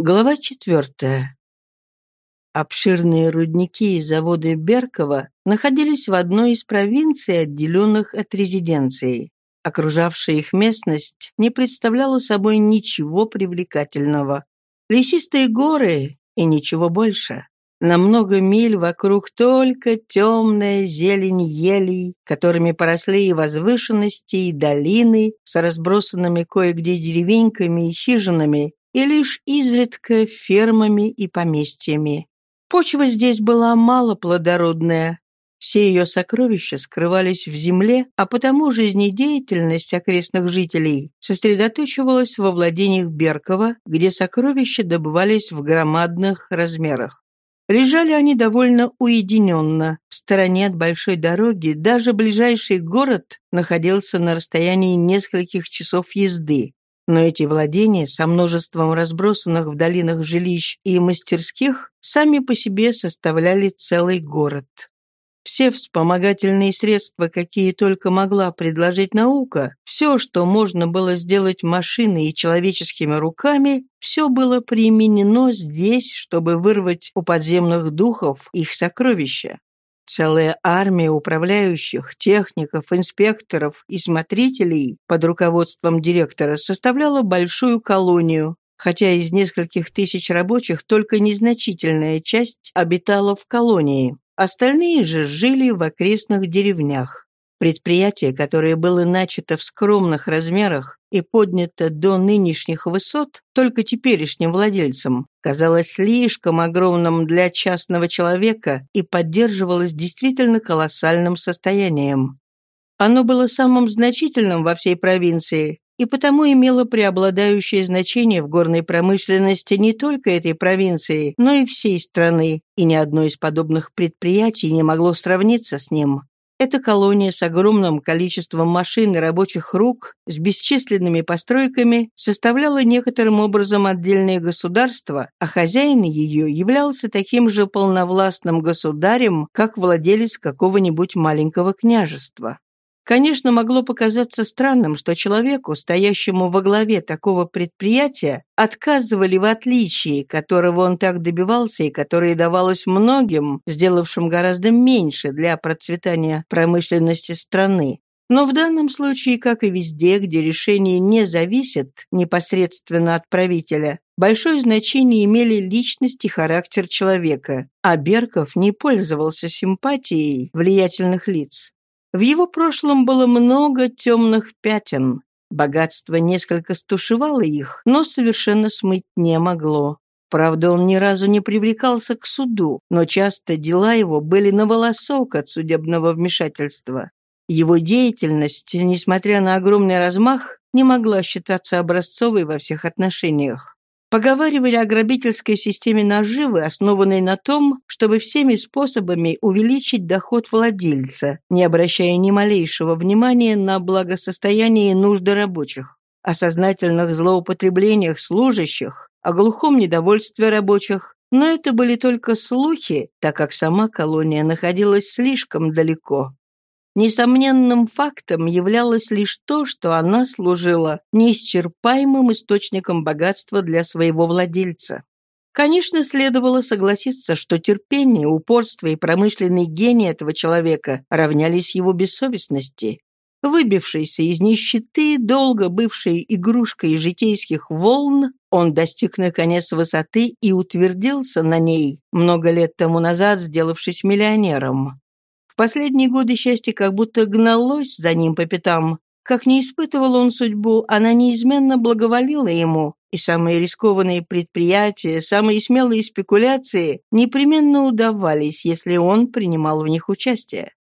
Глава четвертая. Обширные рудники и заводы Беркова находились в одной из провинций, отделенных от резиденции. Окружавшая их местность не представляла собой ничего привлекательного. Лесистые горы и ничего больше. На много миль вокруг только темная зелень елей, которыми поросли и возвышенности, и долины с разбросанными кое-где деревеньками и хижинами, и лишь изредка фермами и поместьями. Почва здесь была малоплодородная. Все ее сокровища скрывались в земле, а потому жизнедеятельность окрестных жителей сосредоточивалась во владениях Беркова, где сокровища добывались в громадных размерах. Лежали они довольно уединенно, в стороне от большой дороги, даже ближайший город находился на расстоянии нескольких часов езды. Но эти владения со множеством разбросанных в долинах жилищ и мастерских сами по себе составляли целый город. Все вспомогательные средства, какие только могла предложить наука, все, что можно было сделать машиной и человеческими руками, все было применено здесь, чтобы вырвать у подземных духов их сокровища. Целая армия управляющих, техников, инспекторов и смотрителей под руководством директора составляла большую колонию, хотя из нескольких тысяч рабочих только незначительная часть обитала в колонии. Остальные же жили в окрестных деревнях. Предприятие, которое было начато в скромных размерах и поднято до нынешних высот только теперешним владельцам, казалось слишком огромным для частного человека и поддерживалось действительно колоссальным состоянием. Оно было самым значительным во всей провинции и потому имело преобладающее значение в горной промышленности не только этой провинции, но и всей страны, и ни одно из подобных предприятий не могло сравниться с ним. Эта колония с огромным количеством машин и рабочих рук, с бесчисленными постройками, составляла некоторым образом отдельное государство, а хозяин ее являлся таким же полновластным государем, как владелец какого-нибудь маленького княжества. Конечно, могло показаться странным, что человеку, стоящему во главе такого предприятия, отказывали в отличии, которого он так добивался и которое давалось многим, сделавшим гораздо меньше для процветания промышленности страны. Но в данном случае, как и везде, где решение не зависит непосредственно от правителя, большое значение имели личность и характер человека, а Берков не пользовался симпатией влиятельных лиц. В его прошлом было много темных пятен. Богатство несколько стушевало их, но совершенно смыть не могло. Правда, он ни разу не привлекался к суду, но часто дела его были на волосок от судебного вмешательства. Его деятельность, несмотря на огромный размах, не могла считаться образцовой во всех отношениях. Поговаривали о грабительской системе наживы, основанной на том, чтобы всеми способами увеличить доход владельца, не обращая ни малейшего внимания на благосостояние и нужды рабочих, о сознательных злоупотреблениях служащих, о глухом недовольстве рабочих, но это были только слухи, так как сама колония находилась слишком далеко. Несомненным фактом являлось лишь то, что она служила неисчерпаемым источником богатства для своего владельца. Конечно, следовало согласиться, что терпение, упорство и промышленный гений этого человека равнялись его бессовестности. Выбившийся из нищеты, долго бывшей игрушкой житейских волн, он достиг наконец высоты и утвердился на ней, много лет тому назад сделавшись миллионером. В последние годы счастье как будто гналось за ним по пятам. Как не испытывал он судьбу, она неизменно благоволила ему, и самые рискованные предприятия, самые смелые спекуляции непременно удавались, если он принимал в них участие.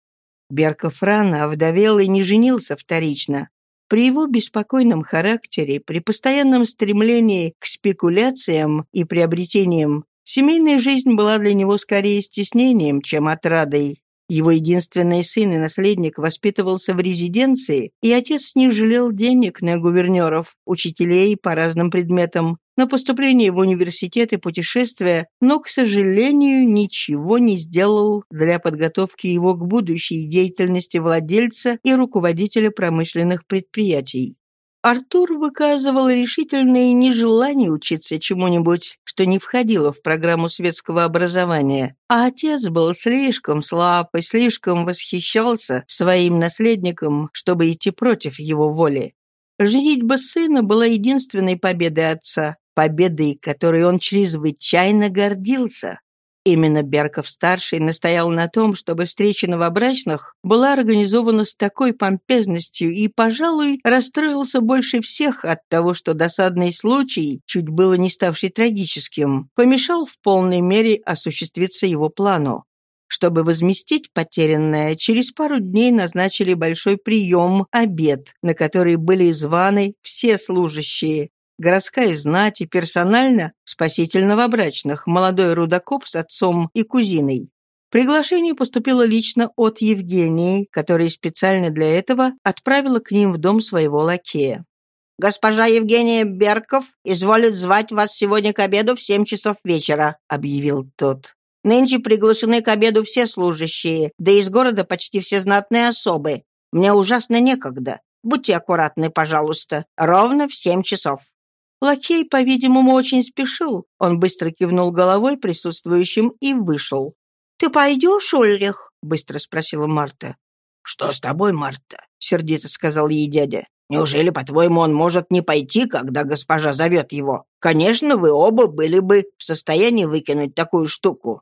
Берков рано овдовел и не женился вторично. При его беспокойном характере, при постоянном стремлении к спекуляциям и приобретениям, семейная жизнь была для него скорее стеснением, чем отрадой. Его единственный сын и наследник воспитывался в резиденции, и отец не жалел денег на гувернеров, учителей по разным предметам, на поступление в университет и путешествия, но, к сожалению, ничего не сделал для подготовки его к будущей деятельности владельца и руководителя промышленных предприятий. Артур выказывал решительное нежелание учиться чему-нибудь, что не входило в программу светского образования, а отец был слишком слаб и слишком восхищался своим наследником, чтобы идти против его воли. Женитьба сына была единственной победой отца, победой, которой он чрезвычайно гордился. Именно Берков-старший настоял на том, чтобы встреча новобрачных была организована с такой помпезностью и, пожалуй, расстроился больше всех от того, что досадный случай, чуть было не ставший трагическим, помешал в полной мере осуществиться его плану. Чтобы возместить потерянное, через пару дней назначили большой прием, обед, на который были званы все служащие, городская знать и персонально спаситель новобрачных, молодой рудокоп с отцом и кузиной. Приглашение поступило лично от Евгении, которая специально для этого отправила к ним в дом своего лакея. «Госпожа Евгения Берков изволит звать вас сегодня к обеду в семь часов вечера», — объявил тот. «Нынче приглашены к обеду все служащие, да из города почти все знатные особы. Мне ужасно некогда. Будьте аккуратны, пожалуйста. Ровно в семь часов». Лакей, по-видимому, очень спешил. Он быстро кивнул головой присутствующим и вышел. «Ты пойдешь, Ульрих?» — быстро спросила Марта. «Что с тобой, Марта?» — сердито сказал ей дядя. «Неужели, по-твоему, он может не пойти, когда госпожа зовет его? Конечно, вы оба были бы в состоянии выкинуть такую штуку».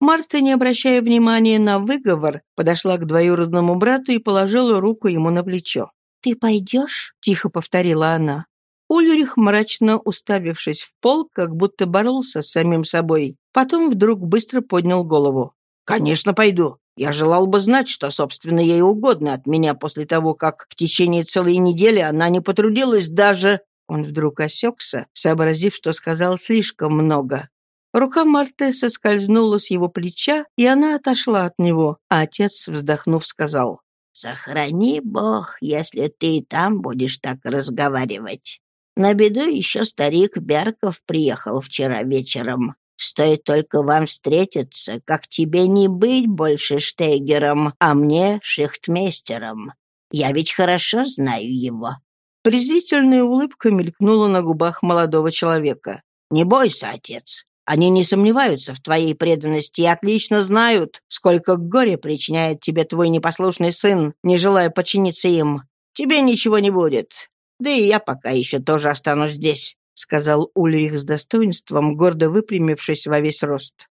Марта, не обращая внимания на выговор, подошла к двоюродному брату и положила руку ему на плечо. «Ты пойдешь?» — тихо повторила она. Ульрих, мрачно уставившись в пол, как будто боролся с самим собой, потом вдруг быстро поднял голову. «Конечно, пойду. Я желал бы знать, что, собственно, ей угодно от меня после того, как в течение целой недели она не потрудилась даже...» Он вдруг осекся, сообразив, что сказал слишком много. Рука Марты соскользнула с его плеча, и она отошла от него, а отец, вздохнув, сказал, «Сохрани Бог, если ты и там будешь так разговаривать. На беду еще старик Берков приехал вчера вечером. Стоит только вам встретиться, как тебе не быть больше штейгером, а мне шихтмейстером. Я ведь хорошо знаю его». Презрительная улыбка мелькнула на губах молодого человека. «Не бойся, отец. Они не сомневаются в твоей преданности и отлично знают, сколько горя причиняет тебе твой непослушный сын, не желая подчиниться им. Тебе ничего не будет. Да и я пока еще тоже останусь здесь», — сказал Ульрих с достоинством, гордо выпрямившись во весь рост.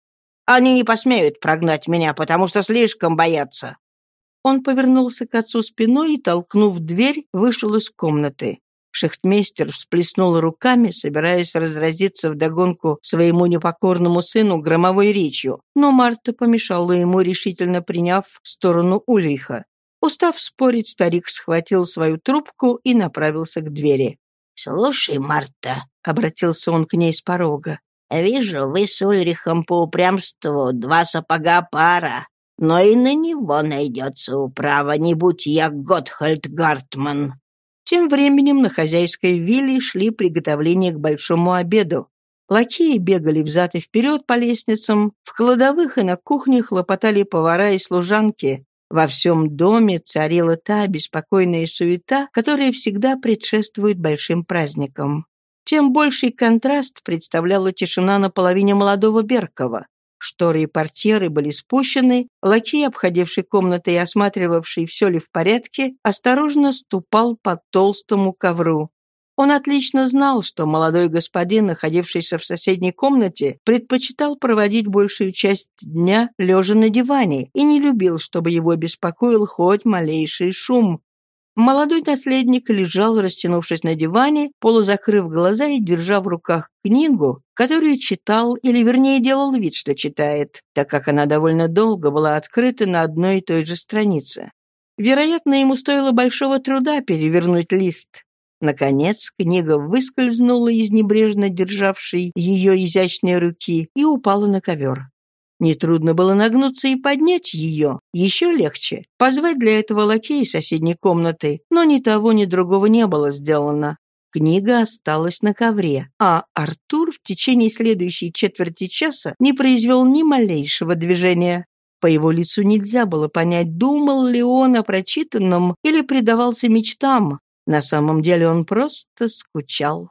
«Они не посмеют прогнать меня, потому что слишком боятся». Он повернулся к отцу спиной и, толкнув дверь, вышел из комнаты. Шехтмейстер всплеснул руками, собираясь разразиться вдогонку своему непокорному сыну громовой речью, но Марта помешала ему, решительно приняв сторону Ульриха. Устав спорить, старик схватил свою трубку и направился к двери. «Слушай, Марта», — обратился он к ней с порога, «вижу, вы с Ульрихом по упрямству два сапога пара, но и на него найдется управа, не будь я Готхальд Гартман». Тем временем на хозяйской вилле шли приготовления к большому обеду. Лакеи бегали взад и вперед по лестницам, в кладовых и на кухне хлопотали повара и служанки, во всем доме царила та беспокойная суета, которая всегда предшествует большим праздникам. Тем больший контраст представляла тишина на половине молодого Беркова. Шторы и портьеры были спущены, лакей, обходивший комнаты и осматривавший, все ли в порядке, осторожно ступал по толстому ковру. Он отлично знал, что молодой господин, находившийся в соседней комнате, предпочитал проводить большую часть дня лежа на диване и не любил, чтобы его беспокоил хоть малейший шум. Молодой наследник лежал, растянувшись на диване, полузакрыв глаза и держа в руках книгу, которую читал, или вернее делал вид, что читает, так как она довольно долго была открыта на одной и той же странице. Вероятно, ему стоило большого труда перевернуть лист. Наконец, книга выскользнула из небрежно державшей ее изящной руки и упала на ковер. Нетрудно было нагнуться и поднять ее. Еще легче — позвать для этого лакея соседней комнаты, но ни того, ни другого не было сделано. Книга осталась на ковре, а Артур в течение следующей четверти часа не произвел ни малейшего движения. По его лицу нельзя было понять, думал ли он о прочитанном или предавался мечтам, На самом деле он просто скучал.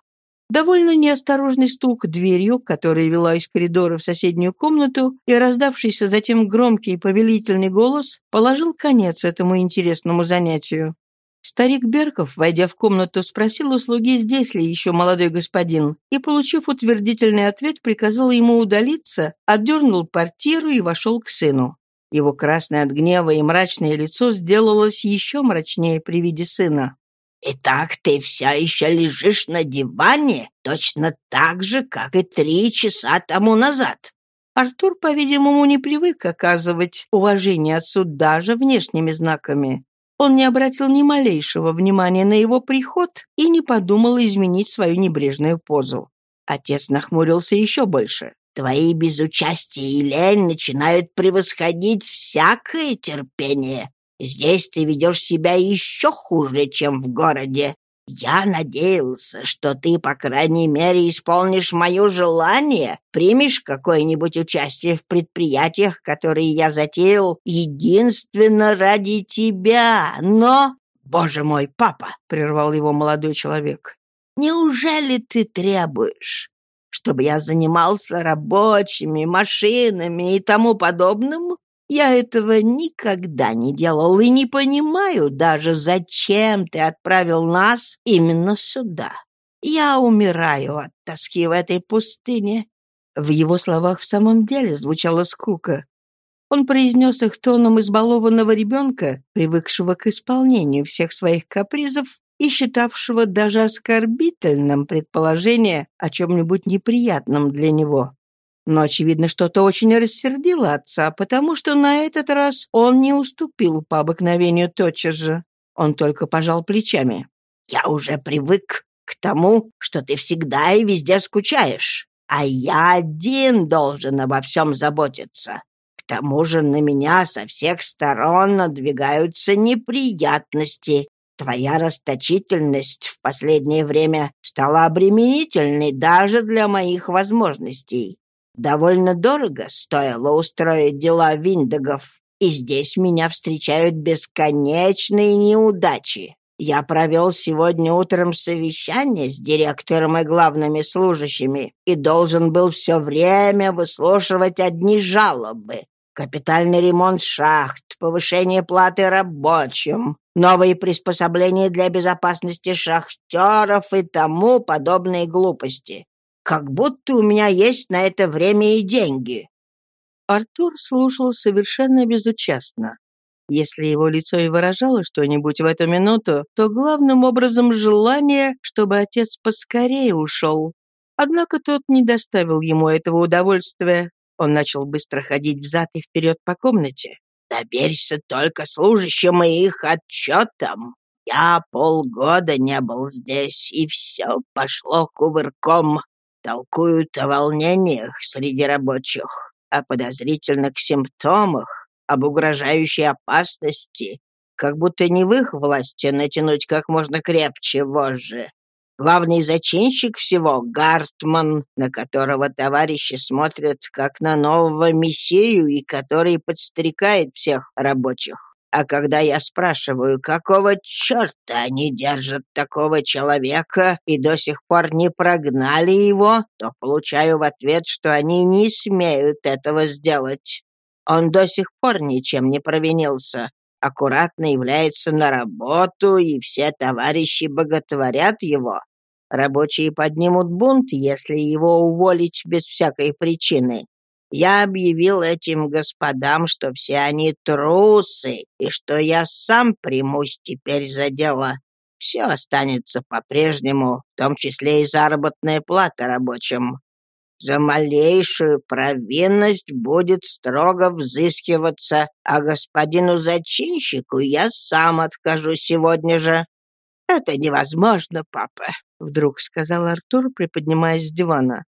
Довольно неосторожный стук дверью, которая вела из коридора в соседнюю комнату, и раздавшийся затем громкий повелительный голос положил конец этому интересному занятию. Старик Берков, войдя в комнату, спросил у слуги, здесь ли еще молодой господин, и, получив утвердительный ответ, приказал ему удалиться, отдернул портьеру и вошел к сыну. Его красное от гнева и мрачное лицо сделалось еще мрачнее при виде сына. «Итак, ты все еще лежишь на диване, точно так же, как и три часа тому назад». Артур, по-видимому, не привык оказывать уважение отцу даже внешними знаками. Он не обратил ни малейшего внимания на его приход и не подумал изменить свою небрежную позу. Отец нахмурился еще больше. «Твои безучастие и лень начинают превосходить всякое терпение. Здесь ты ведешь себя еще хуже, чем в городе. Я надеялся, что ты, по крайней мере, исполнишь мое желание, примешь какое-нибудь участие в предприятиях, которые я затеял единственно ради тебя, но... «Боже мой, папа!» — прервал его молодой человек. «Неужели ты требуешь, чтобы я занимался рабочими, машинами и тому подобным? Я этого никогда не делал и не понимаю даже, зачем ты отправил нас именно сюда. Я умираю от тоски в этой пустыне». В его словах в самом деле звучала скука. Он произнес их тоном избалованного ребенка, привыкшего к исполнению всех своих капризов и считавшего даже оскорбительным предположение о чем-нибудь неприятном для него. Но, очевидно, что-то очень рассердило отца, потому что на этот раз он не уступил по обыкновению тотчас же. Он только пожал плечами. «Я уже привык к тому, что ты всегда и везде скучаешь, а я один должен обо всем заботиться. К тому же на меня со всех сторон надвигаются неприятности. Твоя расточительность в последнее время стала обременительной даже для моих возможностей. Довольно дорого стоило устроить дела Виндегов, и здесь меня встречают бесконечные неудачи. Я провел сегодня утром совещание с директором и главными служащими и должен был все время выслушивать одни жалобы. Капитальный ремонт шахт, повышение платы рабочим, новые приспособления для безопасности шахтеров и тому подобные глупости как будто у меня есть на это время и деньги». Артур слушал совершенно безучастно. Если его лицо и выражало что-нибудь в эту минуту, то главным образом желание, чтобы отец поскорее ушел. Однако тот не доставил ему этого удовольствия. Он начал быстро ходить взад и вперед по комнате. «Доверься только служащим и их отчетам. Я полгода не был здесь, и все пошло кувырком. Толкуют о волнениях среди рабочих, о подозрительных симптомах, об угрожающей опасности, как будто не в их власти натянуть как можно крепче вожжи. Главный зачинщик всего — Гартман, на которого товарищи смотрят как на нового мессию и который подстрекает всех рабочих. А когда я спрашиваю, какого черта они держат такого человека и до сих пор не прогнали его, то получаю в ответ, что они не смеют этого сделать. Он до сих пор ничем не провинился, аккуратно является на работу, и все товарищи боготворят его. Рабочие поднимут бунт, если его уволить без всякой причины. Я объявил этим господам, что все они трусы, и что я сам примусь теперь за дело. Все останется по-прежнему, в том числе и заработная плата рабочим. За малейшую провинность будет строго взыскиваться, а господину зачинщику я сам откажу сегодня же. «Это невозможно, папа», — вдруг сказал Артур, приподнимаясь с дивана.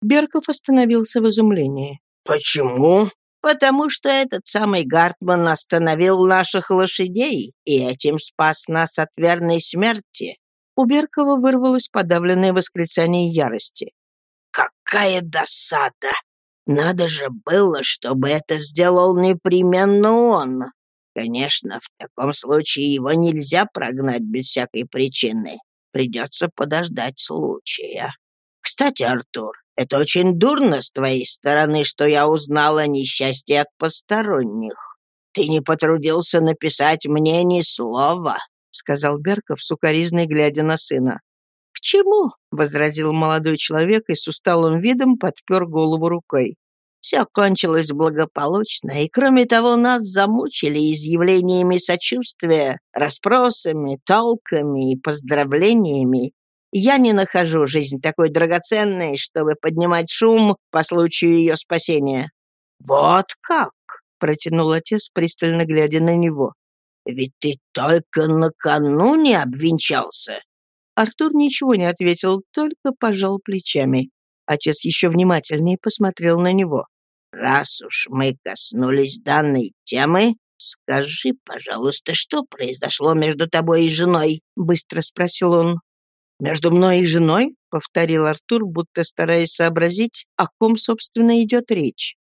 Берков остановился в изумлении. «Почему?» «Потому что этот самый Гартман остановил наших лошадей и этим спас нас от верной смерти». У Беркова вырвалось подавленное восклицание ярости. «Какая досада! Надо же было, чтобы это сделал непременно он. Конечно, в таком случае его нельзя прогнать без всякой причины. Придется подождать случая. Кстати, Артур, это очень дурно с твоей стороны, что я узнал о несчастье от посторонних. Ты не потрудился написать мне ни слова, — сказал Берков, сукоризной глядя на сына. «К чему?» — возразил молодой человек и с усталым видом подпер голову рукой. Все кончилось благополучно, и, кроме того, нас замучили изъявлениями сочувствия, расспросами, толками и поздравлениями. Я не нахожу жизнь такой драгоценной, чтобы поднимать шум по случаю ее спасения». «Вот как!» — протянул отец, пристально глядя на него. «Ведь ты только накануне обвенчался». Артур ничего не ответил, только пожал плечами. Отец еще внимательнее посмотрел на него. Раз уж мы коснулись данной темы, скажи, пожалуйста, что произошло между тобой и женой?» — быстро спросил он. «Между мной и женой?» — повторил Артур, будто стараясь сообразить, о ком, собственно, идет речь.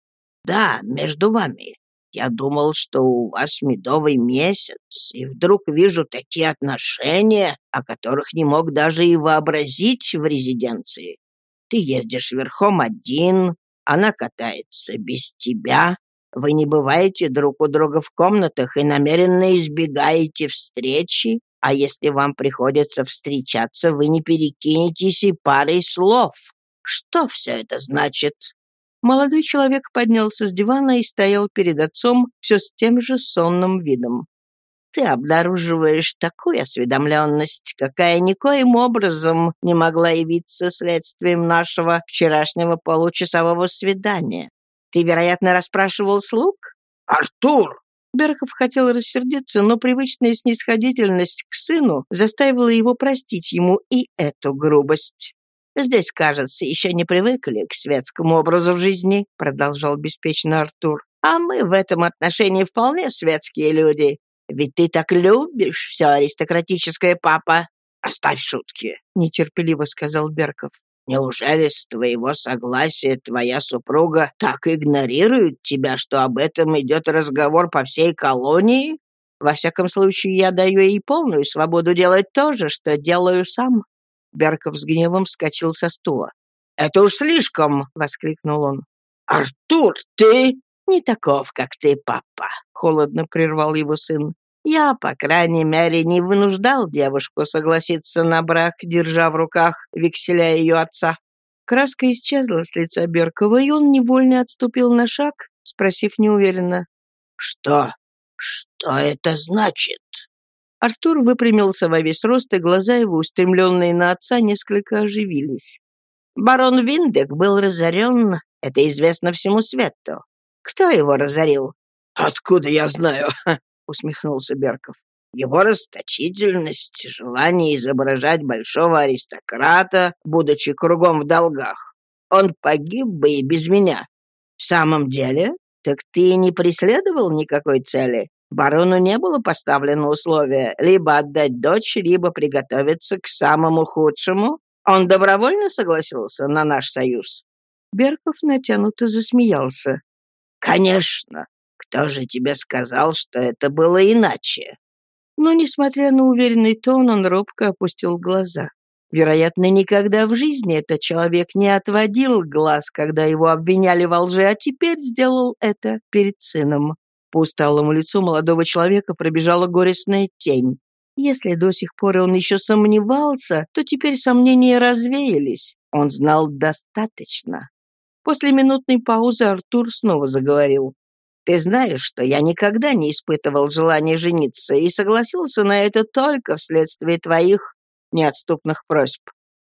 «Да, между вами. Я думал, что у вас медовый месяц, и вдруг вижу такие отношения, о которых не мог даже и вообразить в резиденции. Ты ездишь верхом один, она катается без тебя. Вы не бываете друг у друга в комнатах и намеренно избегаете встречи, а если вам приходится встречаться, вы не перекинетесь и парой слов. Что все это значит?» Молодой человек поднялся с дивана и стоял перед отцом все с тем же сонным видом ты обнаруживаешь такую осведомленность, какая никоим образом не могла явиться следствием нашего вчерашнего получасового свидания. Ты, вероятно, расспрашивал слуг? Артур! Берхов хотел рассердиться, но привычная снисходительность к сыну заставила его простить ему и эту грубость. «Здесь, кажется, еще не привыкли к светскому образу жизни», — продолжал беспечно Артур. «А мы в этом отношении вполне светские люди. Ведь ты так любишь все аристократическое, папа. Оставь шутки, нетерпеливо сказал Берков. Неужели с твоего согласия твоя супруга так игнорирует тебя, что об этом идет разговор по всей колонии? Во всяком случае, я даю ей полную свободу делать то же, что делаю сам». Берков с гневом вскочил со стула. «Это уж слишком!» — воскликнул он. «Артур, ты...» «Не таков, как ты, папа», — холодно прервал его сын. «Я, по крайней мере, не вынуждал девушку согласиться на брак, держа в руках векселя ее отца». Краска исчезла с лица Беркова, и он невольно отступил на шаг, спросив неуверенно. «Что? Что это значит?» Артур выпрямился во весь рост, и глаза его, устремленные на отца, несколько оживились. «Барон Виндек был разорен, это известно всему свету. Кто его разорил?» «Откуда я знаю?» — усмехнулся Берков. «Его расточительность, желание изображать большого аристократа, будучи кругом в долгах. Он погиб бы и без меня. В самом деле? Так ты не преследовал никакой цели?» Барону не было поставлено условие либо отдать дочь, либо приготовиться к самому худшему. Он добровольно согласился на наш союз. Берков натянуто засмеялся. «Конечно! Кто же тебе сказал, что это было иначе?» Но, несмотря на уверенный тон, он робко опустил глаза. Вероятно, никогда в жизни этот человек не отводил глаз, когда его обвиняли во лжи, а теперь сделал это перед сыном. По усталому лицу молодого человека пробежала горестная тень. Если до сих пор он еще сомневался, то теперь сомнения развеялись. Он знал достаточно. После минутной паузы Артур снова заговорил. «Ты знаешь, что я никогда не испытывал желания жениться и согласился на это только вследствие твоих неотступных просьб.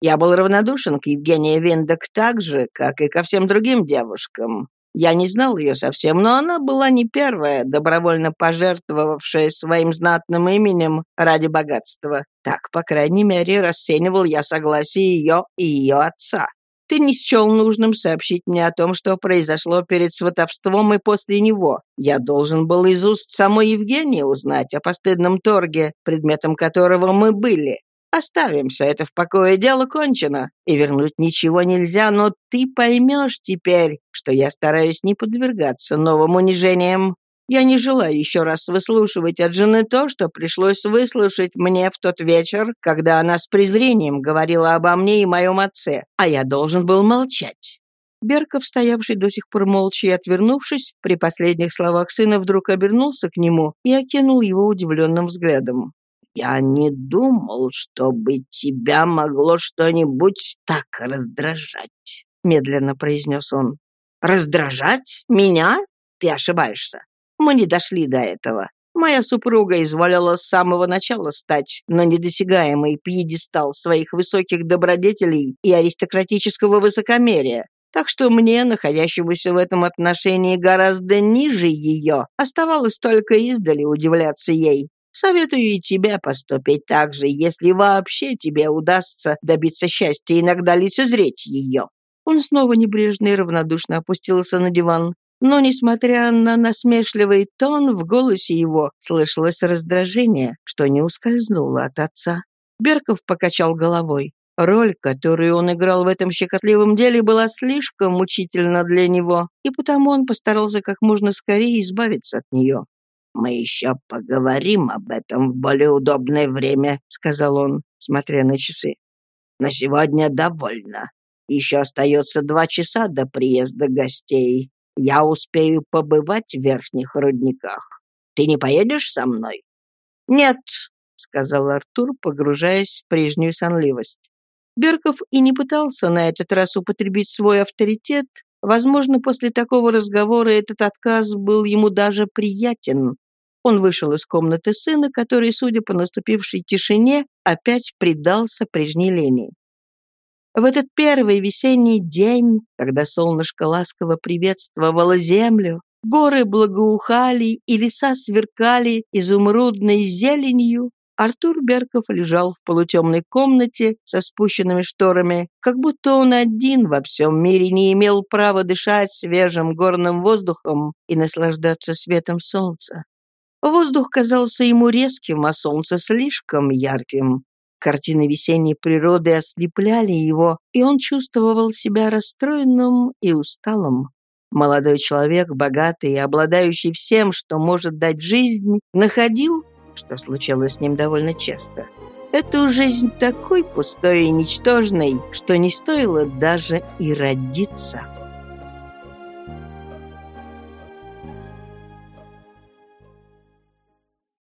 Я был равнодушен к Евгении Виндек так же, как и ко всем другим девушкам. Я не знал ее совсем, но она была не первая, добровольно пожертвовавшая своим знатным именем ради богатства. Так, по крайней мере, расценивал я согласие ее и ее отца. Ты не счел нужным сообщить мне о том, что произошло перед сватовством и после него. Я должен был из уст самой Евгении узнать о постыдном торге, предметом которого мы были. Оставимся это в покое, дело кончено, и вернуть ничего нельзя, но ты поймешь теперь, что я стараюсь не подвергаться новым унижениям. Я не желаю еще раз выслушивать от жены то, что пришлось выслушать мне в тот вечер, когда она с презрением говорила обо мне и моем отце, а я должен был молчать». Берков, стоявший до сих пор молча и отвернувшись, при последних словах сына вдруг обернулся к нему и окинул его удивленным взглядом. «Я не думал, чтобы тебя могло что-нибудь так раздражать», — медленно произнес он. «Раздражать? Меня? Ты ошибаешься. Мы не дошли до этого. Моя супруга изволила с самого начала стать на недосягаемый пьедестал своих высоких добродетелей и аристократического высокомерия, так что мне, находящемуся в этом отношении гораздо ниже ее, оставалось только издали удивляться ей. Советую и тебе поступить так же, если вообще тебе удастся добиться счастья иногда лицезреть ее». Он снова небрежно и равнодушно опустился на диван. Но, несмотря на насмешливый тон, в голосе его слышалось раздражение, что не ускользнуло от отца. Берков покачал головой. Роль, которую он играл в этом щекотливом деле, была слишком мучительна для него, и потому он постарался как можно скорее избавиться от нее. «Мы еще поговорим об этом в более удобное время», — сказал он, смотря на часы. «На сегодня довольно. Еще остается два часа до приезда гостей. Я успею побывать в верхних рудниках. Ты не поедешь со мной?» «Нет», — сказал Артур, погружаясь в прежнюю сонливость. Берков и не пытался на этот раз употребить свой авторитет. Возможно, после такого разговора этот отказ был ему даже приятен. Он вышел из комнаты сына, который, судя по наступившей тишине, опять предался прежней лени. В этот первый весенний день, когда солнышко ласково приветствовало землю, горы благоухали и леса сверкали изумрудной зеленью, Артур Берков лежал в полутемной комнате со спущенными шторами, как будто он один во всем мире не имел права дышать свежим горным воздухом и наслаждаться светом солнца. Воздух казался ему резким, а солнце слишком ярким. Картины весенней природы ослепляли его, и он чувствовал себя расстроенным и усталым. Молодой человек, богатый и обладающий всем, что может дать жизнь, находил что случалось с ним довольно часто. Эту жизнь такой пустой и ничтожной, что не стоило даже и родиться.